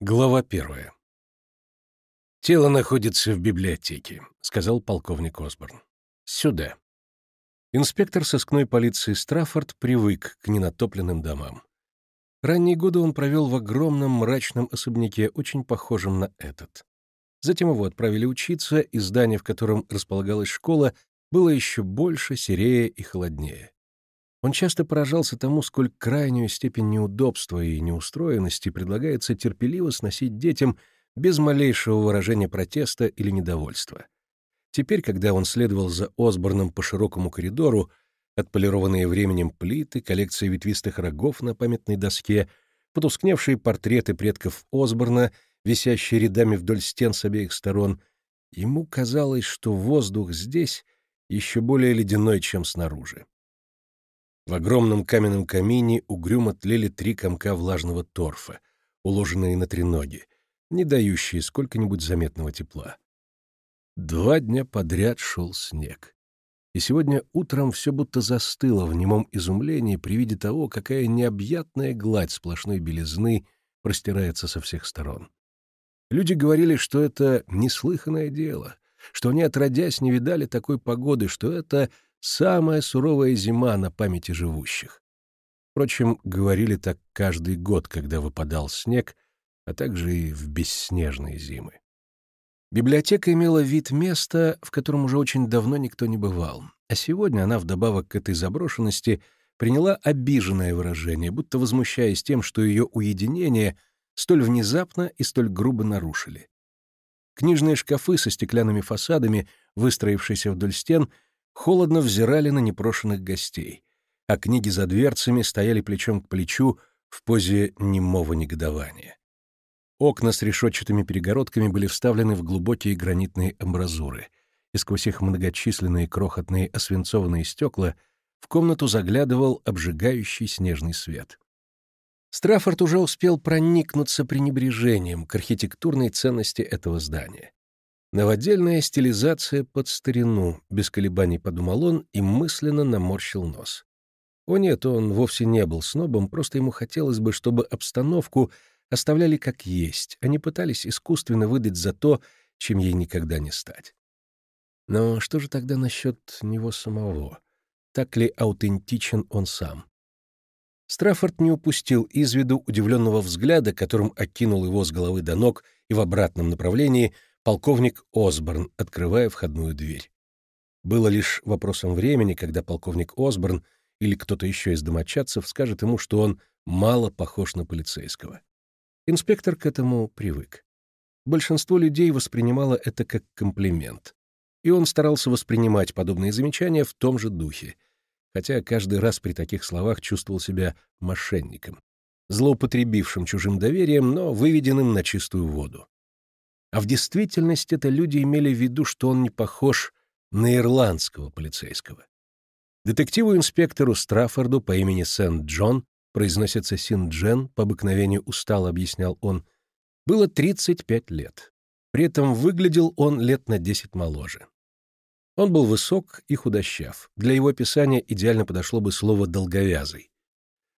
Глава первая. «Тело находится в библиотеке», — сказал полковник Осборн. «Сюда». Инспектор сыскной полиции Страффорд привык к ненатопленным домам. Ранние годы он провел в огромном мрачном особняке, очень похожем на этот. Затем его отправили учиться, и здание, в котором располагалась школа, было еще больше, серее и холоднее. Он часто поражался тому, сколь крайнюю степень неудобства и неустроенности предлагается терпеливо сносить детям без малейшего выражения протеста или недовольства. Теперь, когда он следовал за Осборном по широкому коридору, отполированные временем плиты, коллекция ветвистых рогов на памятной доске, потускневшие портреты предков Осборна, висящие рядами вдоль стен с обеих сторон, ему казалось, что воздух здесь еще более ледяной, чем снаружи. В огромном каменном камине угрюмо тлели три комка влажного торфа, уложенные на треноги, не дающие сколько-нибудь заметного тепла. Два дня подряд шел снег. И сегодня утром все будто застыло в немом изумлении при виде того, какая необъятная гладь сплошной белизны простирается со всех сторон. Люди говорили, что это неслыханное дело, что они, отродясь, не видали такой погоды, что это Самая суровая зима на памяти живущих. Впрочем, говорили так каждый год, когда выпадал снег, а также и в бесснежные зимы. Библиотека имела вид места, в котором уже очень давно никто не бывал, а сегодня она, вдобавок к этой заброшенности, приняла обиженное выражение, будто возмущаясь тем, что ее уединение столь внезапно и столь грубо нарушили. Книжные шкафы со стеклянными фасадами, выстроившиеся вдоль стен, холодно взирали на непрошенных гостей, а книги за дверцами стояли плечом к плечу в позе немого негодования. Окна с решетчатыми перегородками были вставлены в глубокие гранитные амбразуры, и сквозь их многочисленные крохотные освинцованные стекла в комнату заглядывал обжигающий снежный свет. Страффорд уже успел проникнуться пренебрежением к архитектурной ценности этого здания. Новодельная стилизация под старину, без колебаний подумал он и мысленно наморщил нос. О нет, он вовсе не был снобом, просто ему хотелось бы, чтобы обстановку оставляли как есть, а не пытались искусственно выдать за то, чем ей никогда не стать. Но что же тогда насчет него самого? Так ли аутентичен он сам? Страффорд не упустил из виду удивленного взгляда, которым окинул его с головы до ног и в обратном направлении — полковник Осборн, открывая входную дверь. Было лишь вопросом времени, когда полковник Осборн или кто-то еще из домочадцев скажет ему, что он мало похож на полицейского. Инспектор к этому привык. Большинство людей воспринимало это как комплимент, и он старался воспринимать подобные замечания в том же духе, хотя каждый раз при таких словах чувствовал себя мошенником, злоупотребившим чужим доверием, но выведенным на чистую воду. А в действительности это люди имели в виду, что он не похож на ирландского полицейского. Детективу-инспектору Страффорду по имени Сент-Джон, произносится Син-Джен, по обыкновению устало объяснял он, было 35 лет. При этом выглядел он лет на 10 моложе. Он был высок и худощав. Для его описания идеально подошло бы слово «долговязый».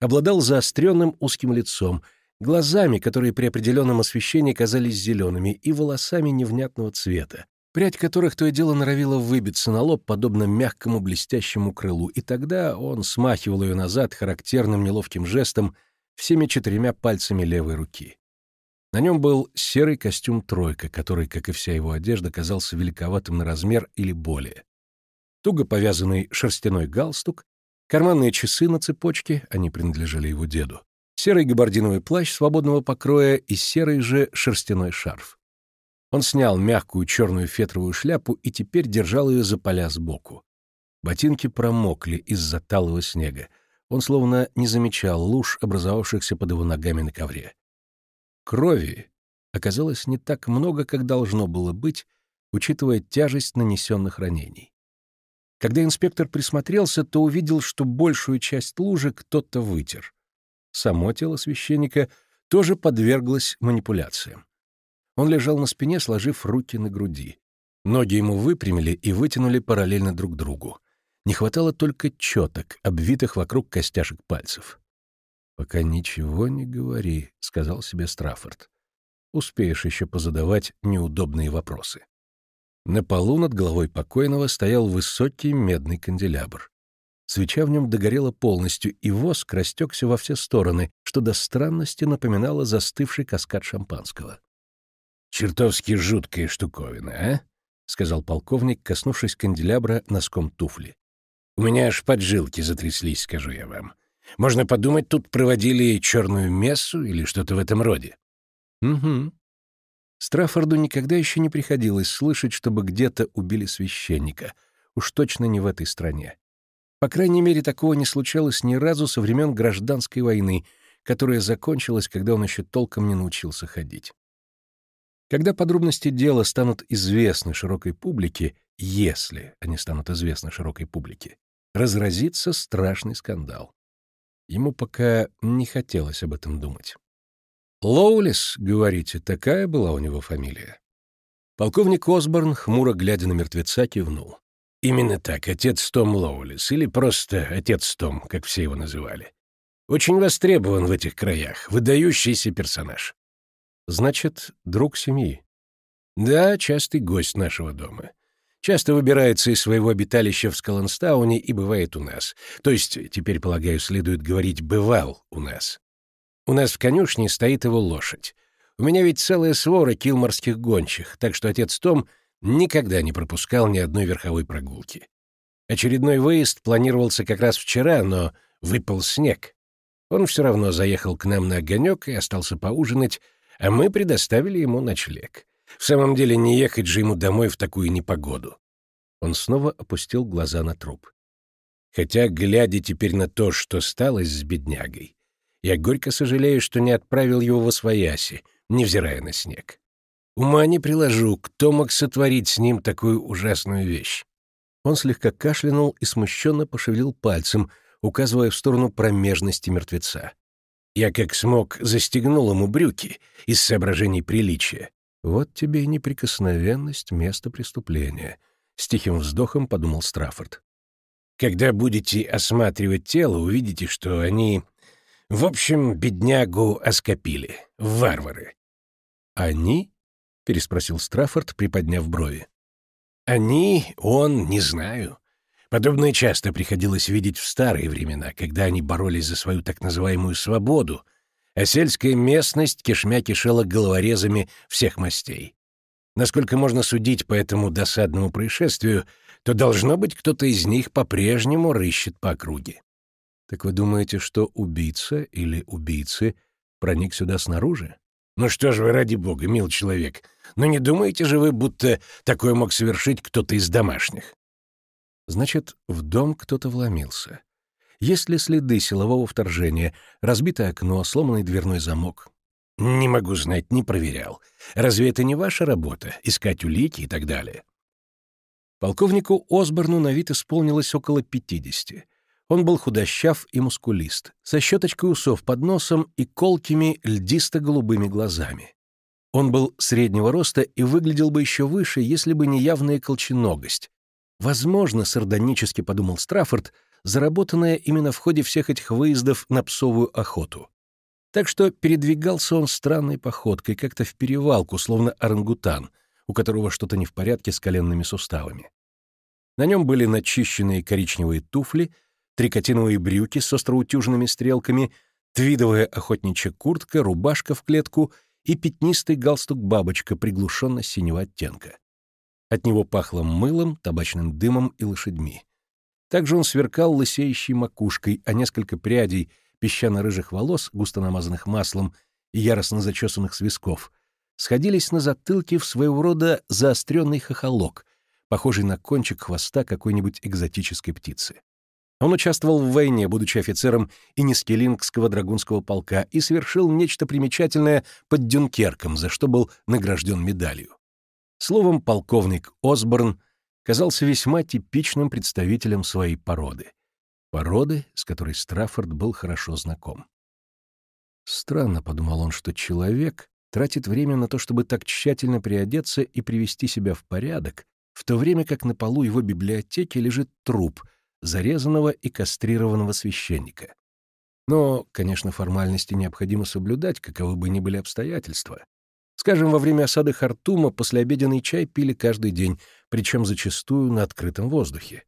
Обладал заостренным узким лицом — глазами, которые при определенном освещении казались зелеными, и волосами невнятного цвета, прядь которых то и дело норовила выбиться на лоб, подобно мягкому блестящему крылу, и тогда он смахивал ее назад характерным неловким жестом всеми четырьмя пальцами левой руки. На нем был серый костюм «тройка», который, как и вся его одежда, казался великоватым на размер или более. Туго повязанный шерстяной галстук, карманные часы на цепочке, они принадлежали его деду, серый габардиновый плащ свободного покроя и серый же шерстяной шарф. Он снял мягкую черную фетровую шляпу и теперь держал ее за поля сбоку. Ботинки промокли из-за талого снега. Он словно не замечал луж, образовавшихся под его ногами на ковре. Крови оказалось не так много, как должно было быть, учитывая тяжесть нанесенных ранений. Когда инспектор присмотрелся, то увидел, что большую часть лужи кто-то вытер. Само тело священника тоже подверглось манипуляциям. Он лежал на спине, сложив руки на груди. Ноги ему выпрямили и вытянули параллельно друг другу. Не хватало только четок, обвитых вокруг костяшек пальцев. «Пока ничего не говори», — сказал себе Страффорд. Успеешь еще позадавать неудобные вопросы. На полу над головой покойного стоял высокий медный канделябр. Свеча в нем догорела полностью, и воск растекся во все стороны, что до странности напоминало застывший каскад шампанского. «Чертовски жуткая штуковина, а?» — сказал полковник, коснувшись канделябра носком туфли. «У меня аж поджилки затряслись, скажу я вам. Можно подумать, тут проводили черную мессу или что-то в этом роде». «Угу». Страффорду никогда еще не приходилось слышать, чтобы где-то убили священника. Уж точно не в этой стране. По крайней мере, такого не случалось ни разу со времен гражданской войны, которая закончилась, когда он еще толком не научился ходить. Когда подробности дела станут известны широкой публике, если они станут известны широкой публике, разразится страшный скандал. Ему пока не хотелось об этом думать. «Лоулис, говорите, такая была у него фамилия?» Полковник Осборн, хмуро глядя на мертвеца, кивнул. Именно так, отец Том Лоулис, или просто отец Том, как все его называли. Очень востребован в этих краях, выдающийся персонаж. Значит, друг семьи. Да, частый гость нашего дома. Часто выбирается из своего обиталища в Скаланстауне и бывает у нас. То есть, теперь, полагаю, следует говорить «бывал у нас». У нас в конюшне стоит его лошадь. У меня ведь целая свора килморских гончих, так что отец Том никогда не пропускал ни одной верховой прогулки. Очередной выезд планировался как раз вчера, но выпал снег. Он все равно заехал к нам на огонек и остался поужинать, а мы предоставили ему ночлег. В самом деле, не ехать же ему домой в такую непогоду. Он снова опустил глаза на труп. Хотя, глядя теперь на то, что сталось с беднягой, я горько сожалею, что не отправил его во свояси, невзирая на снег. Ума не приложу, кто мог сотворить с ним такую ужасную вещь. Он слегка кашлянул и смущенно пошевелил пальцем, указывая в сторону промежности мертвеца. Я как смог застегнул ему брюки из соображений приличия. Вот тебе и неприкосновенность места преступления. С тихим вздохом подумал Страффорд. Когда будете осматривать тело, увидите, что они... В общем, беднягу оскопили. Варвары. Они? Переспросил Страффорд, приподняв брови. «Они, он, не знаю. Подобное часто приходилось видеть в старые времена, когда они боролись за свою так называемую свободу, а сельская местность кишмя кишела головорезами всех мастей. Насколько можно судить по этому досадному происшествию, то должно быть кто-то из них по-прежнему рыщет по округе. Так вы думаете, что убийца или убийцы проник сюда снаружи? Ну что ж вы, ради бога, мил человек, но не думаете же вы, будто такое мог совершить кто-то из домашних? Значит, в дом кто-то вломился. Есть ли следы силового вторжения, разбитое окно, сломанный дверной замок? Не могу знать, не проверял. Разве это не ваша работа — искать улики и так далее? Полковнику Осборну на вид исполнилось около пятидесяти. Он был худощав и мускулист, со щеточкой усов под носом и колкими льдисто-голубыми глазами. Он был среднего роста и выглядел бы еще выше, если бы не явная колченогость. Возможно, сардонически подумал Страффорд, заработанная именно в ходе всех этих выездов на псовую охоту. Так что передвигался он странной походкой, как-то в перевалку, словно орангутан, у которого что-то не в порядке с коленными суставами. На нем были начищенные коричневые туфли — трикотиновые брюки с остроутюженными стрелками, твидовая охотничья куртка, рубашка в клетку и пятнистый галстук-бабочка приглушенно-синего оттенка. От него пахло мылом, табачным дымом и лошадьми. Также он сверкал лысеющей макушкой, а несколько прядей песчано-рыжих волос, густо намазанных маслом и яростно зачесанных с висков, сходились на затылке в своего рода заостренный хохолок, похожий на кончик хвоста какой-нибудь экзотической птицы. Он участвовал в войне, будучи офицером Инискелингского драгунского полка, и совершил нечто примечательное под Дюнкерком, за что был награжден медалью. Словом, полковник Осборн казался весьма типичным представителем своей породы. Породы, с которой Страффорд был хорошо знаком. Странно, — подумал он, — что человек тратит время на то, чтобы так тщательно приодеться и привести себя в порядок, в то время как на полу его библиотеки лежит труп — зарезанного и кастрированного священника. Но, конечно, формальности необходимо соблюдать, каковы бы ни были обстоятельства. Скажем, во время осады Хартума послеобеденный чай пили каждый день, причем зачастую на открытом воздухе.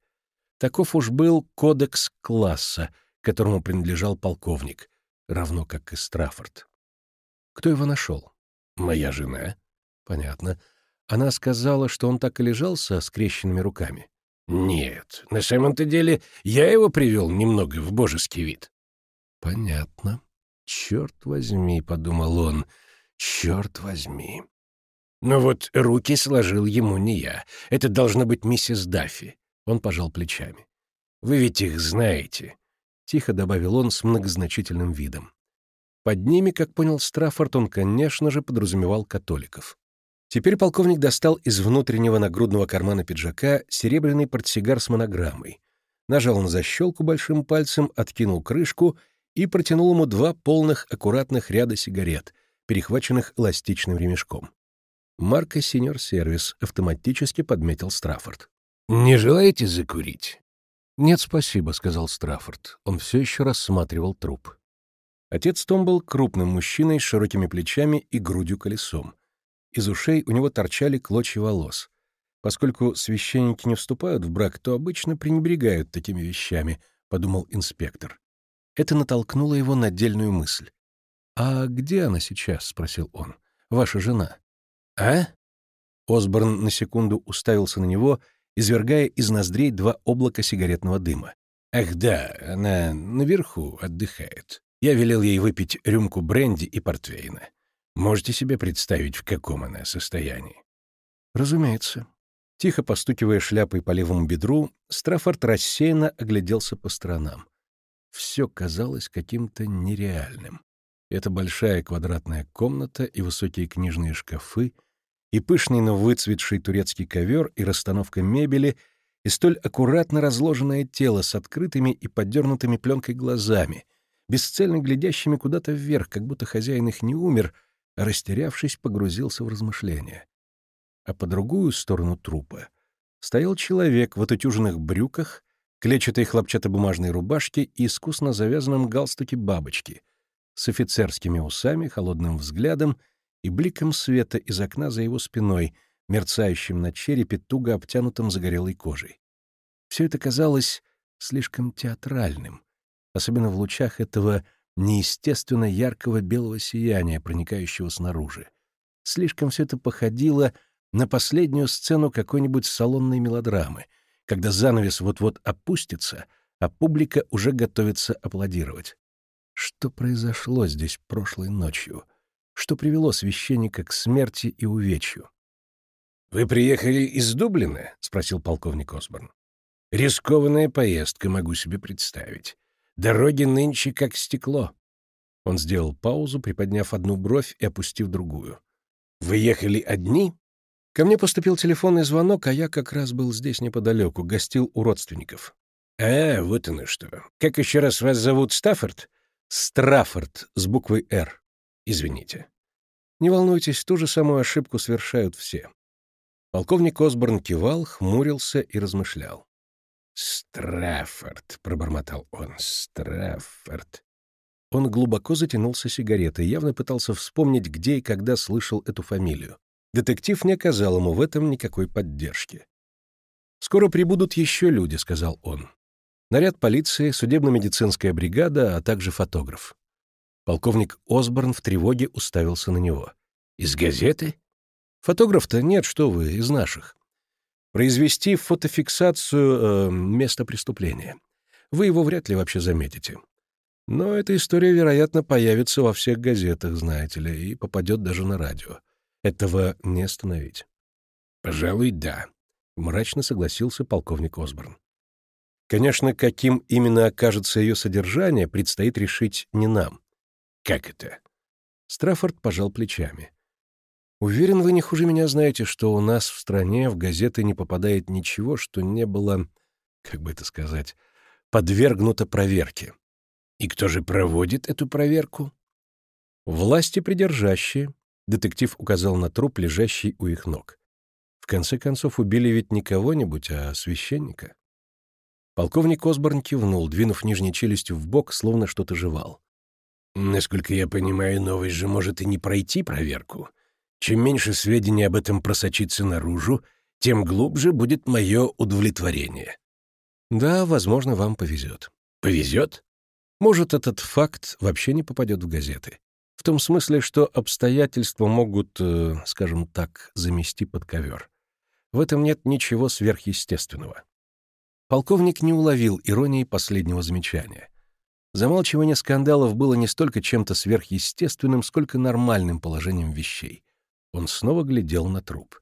Таков уж был кодекс класса, которому принадлежал полковник, равно как и Страффорд. Кто его нашел? Моя жена. Понятно. Она сказала, что он так и лежал со скрещенными руками. Нет, на самом-то деле я его привел немного в божеский вид. Понятно. Черт возьми, — подумал он, — черт возьми. Но вот руки сложил ему не я. Это должна быть миссис Даффи. Он пожал плечами. Вы ведь их знаете. Тихо добавил он с многозначительным видом. Под ними, как понял Страффорд, он, конечно же, подразумевал католиков. Теперь полковник достал из внутреннего нагрудного кармана пиджака серебряный портсигар с монограммой, нажал на защелку большим пальцем, откинул крышку и протянул ему два полных аккуратных ряда сигарет, перехваченных эластичным ремешком. Марка «Синьор Сервис» автоматически подметил Страффорд. «Не желаете закурить?» «Нет, спасибо», — сказал Страффорд. Он все еще рассматривал труп. Отец Том был крупным мужчиной с широкими плечами и грудью колесом. Из ушей у него торчали клочья волос. Поскольку священники не вступают в брак, то обычно пренебрегают такими вещами, — подумал инспектор. Это натолкнуло его на отдельную мысль. «А где она сейчас?» — спросил он. «Ваша жена». «А?» Осборн на секунду уставился на него, извергая из ноздрей два облака сигаретного дыма. «Ах да, она наверху отдыхает. Я велел ей выпить рюмку бренди и портвейна. Можете себе представить, в каком она состоянии? Разумеется. Тихо постукивая шляпой по левому бедру, Страффорд рассеянно огляделся по сторонам. Все казалось каким-то нереальным. Это большая квадратная комната и высокие книжные шкафы, и пышный, но выцветший турецкий ковер, и расстановка мебели, и столь аккуратно разложенное тело с открытыми и подернутыми пленкой глазами, бесцельно глядящими куда-то вверх, как будто хозяин их не умер — растерявшись, погрузился в размышления. А по другую сторону трупа стоял человек в отутюженных брюках, клетчатой хлопчатобумажной рубашке и искусно завязанном галстуке бабочки, с офицерскими усами, холодным взглядом и бликом света из окна за его спиной, мерцающим на черепе, туго обтянутым загорелой кожей. Все это казалось слишком театральным, особенно в лучах этого неестественно яркого белого сияния, проникающего снаружи. Слишком все это походило на последнюю сцену какой-нибудь салонной мелодрамы, когда занавес вот-вот опустится, а публика уже готовится аплодировать. Что произошло здесь прошлой ночью? Что привело священника к смерти и увечью? «Вы приехали из Дублина?» — спросил полковник Осборн. «Рискованная поездка, могу себе представить. Дороги нынче как стекло. Он сделал паузу, приподняв одну бровь и опустив другую. «Вы ехали одни?» Ко мне поступил телефонный звонок, а я как раз был здесь неподалеку, гостил у родственников. «А, вот оно что. Как еще раз вас зовут, Стаффорд?» «Страффорд» с буквой «Р». Извините. Не волнуйтесь, ту же самую ошибку совершают все. Полковник Осборн кивал, хмурился и размышлял. «Страффорд», — пробормотал он, — «Страффорд». Он глубоко затянулся сигаретой, явно пытался вспомнить, где и когда слышал эту фамилию. Детектив не оказал ему в этом никакой поддержки. «Скоро прибудут еще люди», — сказал он. «Наряд полиции, судебно-медицинская бригада, а также фотограф». Полковник Осборн в тревоге уставился на него. «Из газеты?» «Фотограф-то нет, что вы, из наших произвести фотофиксацию э, места преступления. Вы его вряд ли вообще заметите. Но эта история, вероятно, появится во всех газетах, знаете ли, и попадет даже на радио. Этого не остановить. «Пожалуй, да», — мрачно согласился полковник Осборн. Конечно, каким именно окажется ее содержание, предстоит решить не нам. «Как это?» Страффорд пожал плечами. Уверен, вы не хуже меня знаете, что у нас в стране в газеты не попадает ничего, что не было, как бы это сказать, подвергнуто проверке. И кто же проводит эту проверку? Власти придержащие. Детектив указал на труп, лежащий у их ног. В конце концов, убили ведь не кого-нибудь, а священника. Полковник Осборн кивнул, двинув нижней челюстью в бок, словно что-то жевал. «Насколько я понимаю, новость же может и не пройти проверку. Чем меньше сведений об этом просочится наружу, тем глубже будет мое удовлетворение. Да, возможно, вам повезет. Повезет? Может, этот факт вообще не попадет в газеты. В том смысле, что обстоятельства могут, э, скажем так, замести под ковер. В этом нет ничего сверхъестественного. Полковник не уловил иронии последнего замечания. Замалчивание скандалов было не столько чем-то сверхъестественным, сколько нормальным положением вещей. Он снова глядел на труп.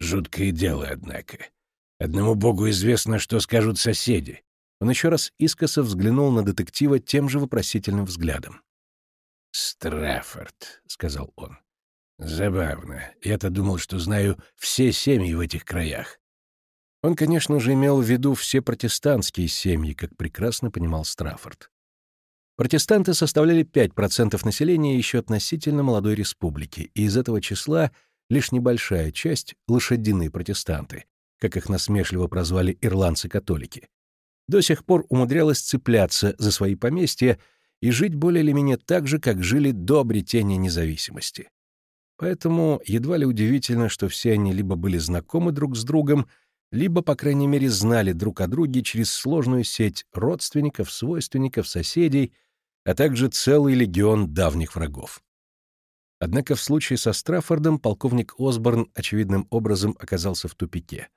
«Жуткое дело, однако. Одному богу известно, что скажут соседи». Он еще раз искоса взглянул на детектива тем же вопросительным взглядом. «Страффорд», — сказал он. «Забавно. Я-то думал, что знаю все семьи в этих краях». Он, конечно же, имел в виду все протестантские семьи, как прекрасно понимал Страффорд. Протестанты составляли 5% населения еще относительно молодой республики, и из этого числа лишь небольшая часть — лошадиные протестанты, как их насмешливо прозвали ирландцы-католики, до сих пор умудрялась цепляться за свои поместья и жить более или менее так же, как жили до обретения независимости. Поэтому едва ли удивительно, что все они либо были знакомы друг с другом, либо, по крайней мере, знали друг о друге через сложную сеть родственников, свойственников, соседей, а также целый легион давних врагов. Однако в случае со Страффордом полковник Осборн очевидным образом оказался в тупике.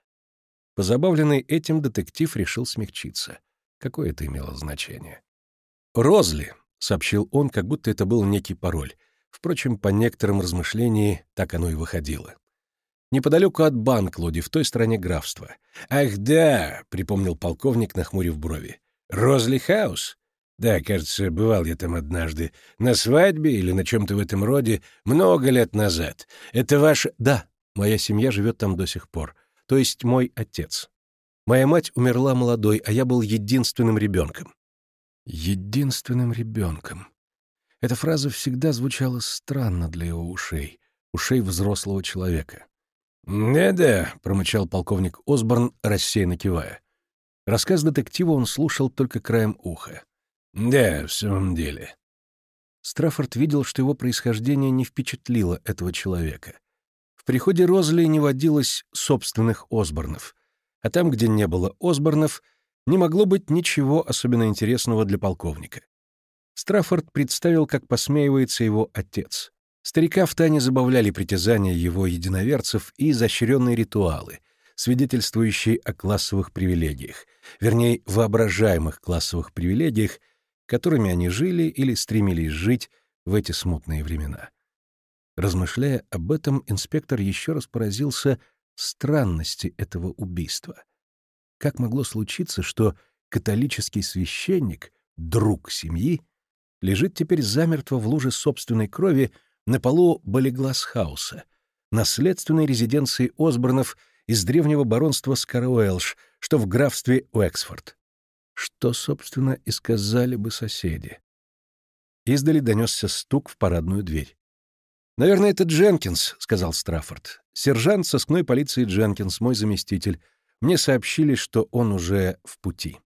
Позабавленный этим, детектив решил смягчиться. Какое это имело значение? «Розли», — сообщил он, как будто это был некий пароль. Впрочем, по некоторым размышлениям так оно и выходило. Неподалеку от Банклоди, в той стороне графства. «Ах, да!» — припомнил полковник, нахмурив брови. «Розли Хаус?» «Да, кажется, бывал я там однажды. На свадьбе или на чем-то в этом роде, много лет назад. Это ваш...» «Да, моя семья живет там до сих пор. То есть мой отец. Моя мать умерла молодой, а я был единственным ребенком. Единственным ребенком. Эта фраза всегда звучала странно для его ушей, ушей взрослого человека. «Да-да», — промычал полковник Осборн, рассеянно кивая. Рассказ детектива он слушал только краем уха. «Да, в самом деле». Страффорд видел, что его происхождение не впечатлило этого человека. В приходе Розли не водилось собственных Осборнов, а там, где не было Осборнов — не могло быть ничего особенно интересного для полковника. Страффорд представил, как посмеивается его отец. Старика в тайне забавляли притязания его единоверцев и изощренные ритуалы, свидетельствующие о классовых привилегиях, вернее, воображаемых классовых привилегиях, которыми они жили или стремились жить в эти смутные времена. Размышляя об этом, инспектор еще раз поразился странности этого убийства. Как могло случиться, что католический священник, друг семьи, лежит теперь замертво в луже собственной крови на полу Болегласхауса, наследственной резиденции Осборнов из древнего баронства Скаруэлш, что в графстве Уэксфорд? Что, собственно, и сказали бы соседи? Издали донесся стук в парадную дверь. «Наверное, это Дженкинс», — сказал Страффорд. «Сержант сыскной полиции Дженкинс, мой заместитель. Мне сообщили, что он уже в пути.